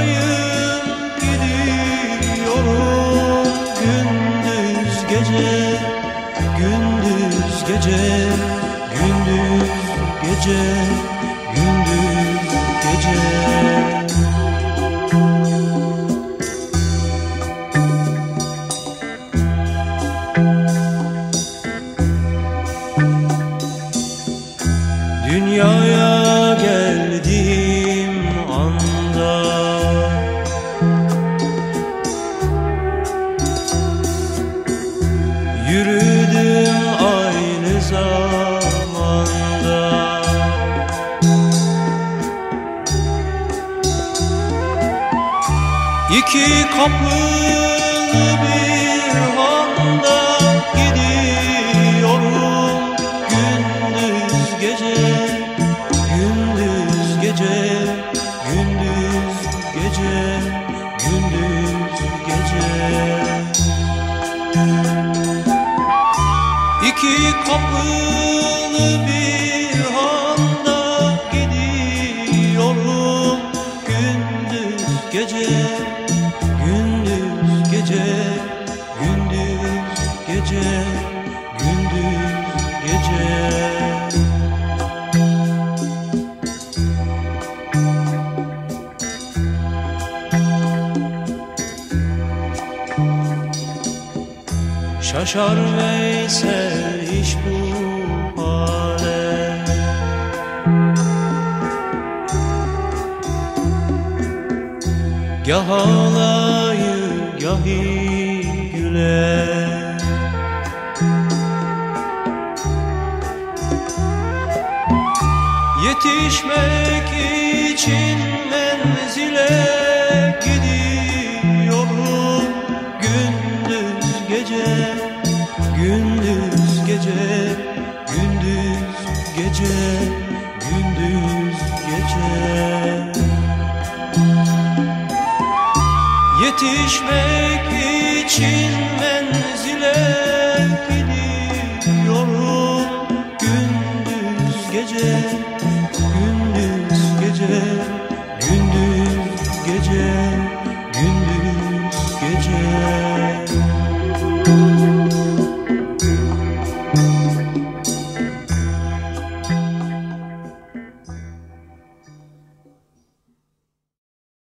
haldayım gidiyorum. Gündüz gece gündüz gece gündüz gece gündüz gece. Dünyaya Yürüdüm aynı zamanda. İki kapılı bir handa gidiyorum. Gündüz gece gündüz gece İki kapılı bir handa gidiyorum. Gündüz gece gündüz gece gündüz gece gündüz gece Şaşar Veysel iş bu hale. Gah ağlayır gahi güler Yetişmek için menzile gece, gündüz gece. Yetişmek için menzile